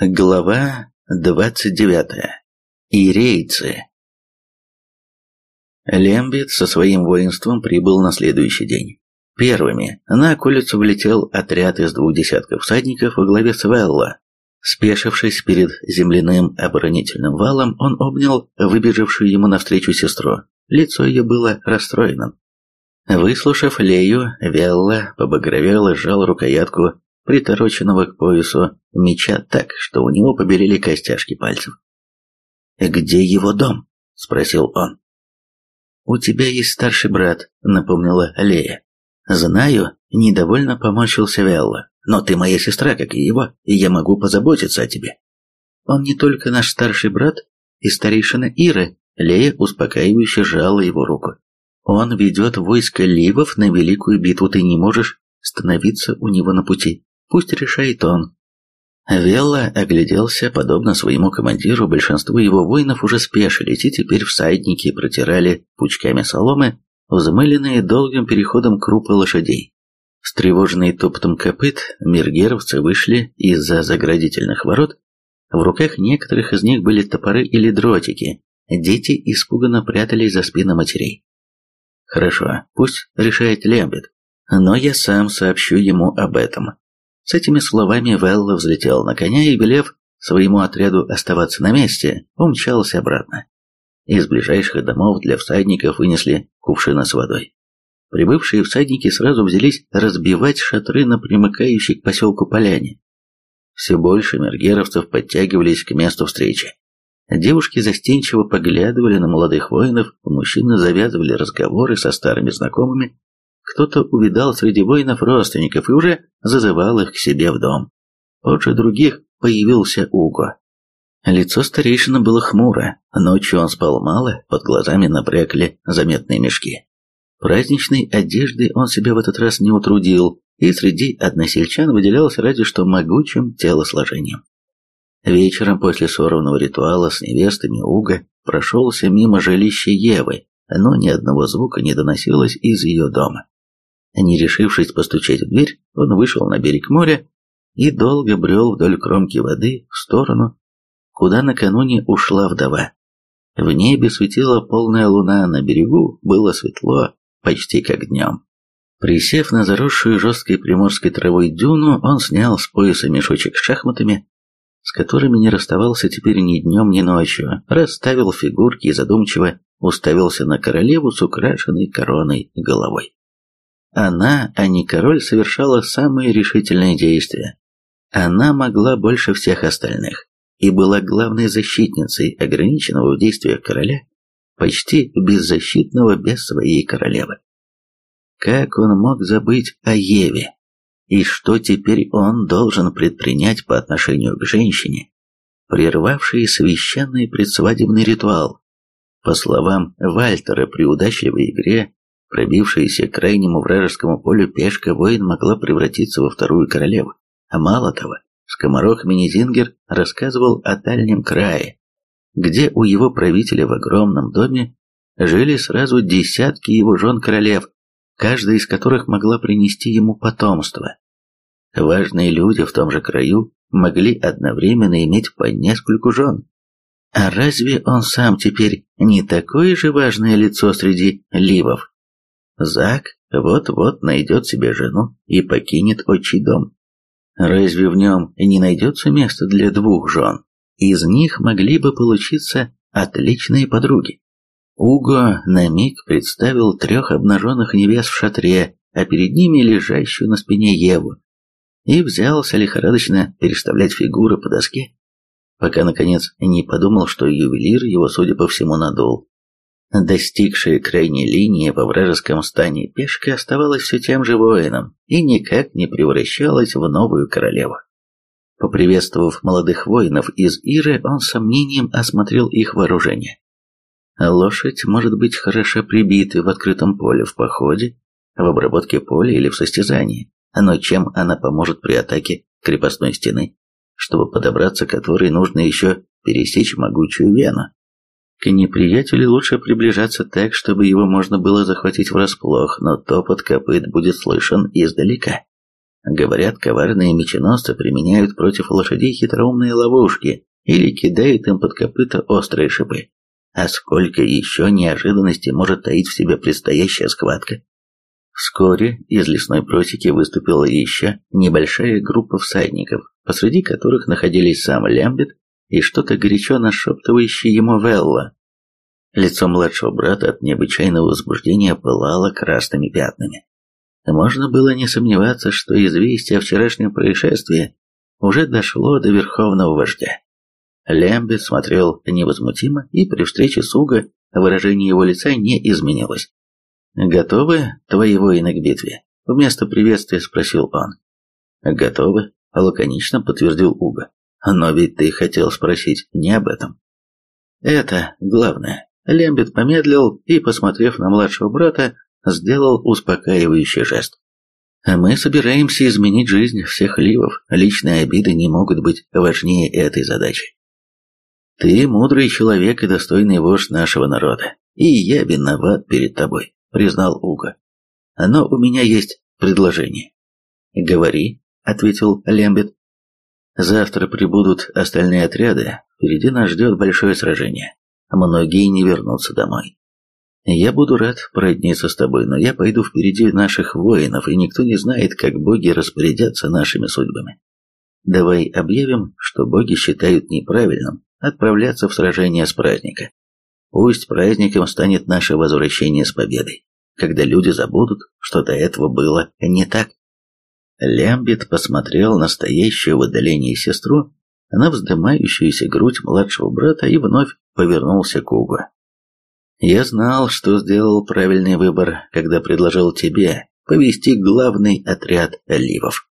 Глава 29. Ирейцы. Лембит со своим воинством прибыл на следующий день. Первыми на околицу влетел отряд из двух десятков всадников во главе с Велла. Спешившись перед земляным оборонительным валом, он обнял выбежавшую ему навстречу сестру. Лицо ее было расстроенным. Выслушав Лею, Велла побагровел и сжал рукоятку притороченного к поясу меча так, что у него побелели костяшки пальцев. «Где его дом?» — спросил он. «У тебя есть старший брат», — напомнила Лея. «Знаю», — недовольно поморщился Велла. «Но ты моя сестра, как и его, и я могу позаботиться о тебе». «Он не только наш старший брат и старейшина Иры», — Лея успокаивающе сжала его руку. «Он ведет войско Ливов на великую битву, ты не можешь становиться у него на пути. Пусть решает он. Велла огляделся, подобно своему командиру, большинство его воинов уже спешились, и теперь всадники протирали пучками соломы взмыленные долгим переходом крупы лошадей. Встревоженные топтом копыт, миргеровцы вышли из-за заградительных ворот. В руках некоторых из них были топоры или дротики. Дети испуганно прятались за спины матерей. «Хорошо, пусть решает Лембет, но я сам сообщу ему об этом», с этими словами Велла взлетел на коня и, велев своему отряду оставаться на месте, умчался обратно. Из ближайших домов для всадников вынесли кувшины с водой. Прибывшие всадники сразу взялись разбивать шатры на примыкающей к поселку поляне. Все больше мергеровцев подтягивались к месту встречи. Девушки застенчиво поглядывали на молодых воинов, мужчины завязывали разговоры со старыми знакомыми, кто-то увидал среди воинов родственников и уже зазывал их к себе в дом. Позже других появился Уго. Лицо старейшины было хмуро, ночью он спал мало, под глазами напрягли заметные мешки. Праздничной одежды он себя в этот раз не утрудил, и среди односельчан выделялся разве что могучим телосложением. Вечером после сорванного ритуала с невестами Уга прошелся мимо жилища Евы, но ни одного звука не доносилось из ее дома. Не решившись постучать в дверь, он вышел на берег моря и долго брел вдоль кромки воды в сторону, куда накануне ушла вдова. В небе светила полная луна, на берегу было светло, почти как днем. Присев на заросшую жесткой приморской травой дюну, он снял с пояса мешочек с шахматами, с которыми не расставался теперь ни днем, ни ночью, расставил фигурки и задумчиво уставился на королеву с украшенной короной головой. Она, а не король, совершала самые решительные действия. Она могла больше всех остальных и была главной защитницей ограниченного в действиях короля, почти беззащитного без своей королевы. Как он мог забыть о Еве? И что теперь он должен предпринять по отношению к женщине, прервавшей священный предсвадебный ритуал? По словам Вальтера, при удачливой игре Пробившаяся к крайнему вражескому полю пешка воин могла превратиться во вторую королеву. А мало того, скоморох Минизингер рассказывал о дальнем крае, где у его правителя в огромном доме жили сразу десятки его жен-королев, каждая из которых могла принести ему потомство. Важные люди в том же краю могли одновременно иметь по нескольку жен. А разве он сам теперь не такое же важное лицо среди ливов? Зак вот-вот найдет себе жену и покинет отчий дом. Разве в нем не найдется места для двух жен? Из них могли бы получиться отличные подруги. Уго на миг представил трех обнаженных невест в шатре, а перед ними лежащую на спине Еву, и взялся лихорадочно переставлять фигуры по доске, пока, наконец, не подумал, что ювелир его, судя по всему, надул. Достигшая крайней линии во вражеском стане пешка оставалась все тем же воином и никак не превращалась в новую королеву. Поприветствовав молодых воинов из Иры, он с сомнением осмотрел их вооружение. Лошадь может быть хорошо прибитой в открытом поле в походе, в обработке поля или в состязании, но чем она поможет при атаке крепостной стены, чтобы подобраться к которой нужно еще пересечь могучую вену. К неприятелю лучше приближаться так, чтобы его можно было захватить врасплох, но топот копыт будет слышен издалека. Говорят, коварные меченосцы применяют против лошадей хитроумные ловушки или кидают им под копыта острые шипы. А сколько еще неожиданностей может таить в себе предстоящая схватка? Вскоре из лесной просеки выступила еще небольшая группа всадников, посреди которых находились сам Лямбет и что-то горячо нашептывающее ему Велла. Лицо младшего брата от необычайного возбуждения пылало красными пятнами. Можно было не сомневаться, что известие о вчерашнем происшествии уже дошло до верховного вождя. Лямбет смотрел невозмутимо, и при встрече с Уго выражение его лица не изменилось. «Готовы твои воины к битве?» Вместо приветствия спросил он. «Готовы», — лаконично подтвердил Уго. «Но ведь ты хотел спросить не об этом». «Это главное». Лембет помедлил и, посмотрев на младшего брата, сделал успокаивающий жест. «Мы собираемся изменить жизнь всех ливов. Личные обиды не могут быть важнее этой задачи. Ты мудрый человек и достойный вождь нашего народа, и я виноват перед тобой», — признал Уга. «Но у меня есть предложение». «Говори», — ответил Лембет. «Завтра прибудут остальные отряды, впереди нас ждет большое сражение. Многие не вернутся домой. Я буду рад породниться с тобой, но я пойду впереди наших воинов, и никто не знает, как боги распорядятся нашими судьбами. Давай объявим, что боги считают неправильным отправляться в сражение с праздника. Пусть праздником станет наше возвращение с победой, когда люди забудут, что до этого было не так. Лямбит посмотрел на стоящую в отдалении сестру, на вздымающуюся грудь младшего брата и вновь повернулся к Угу. Я знал, что сделал правильный выбор, когда предложил тебе повести главный отряд оливов.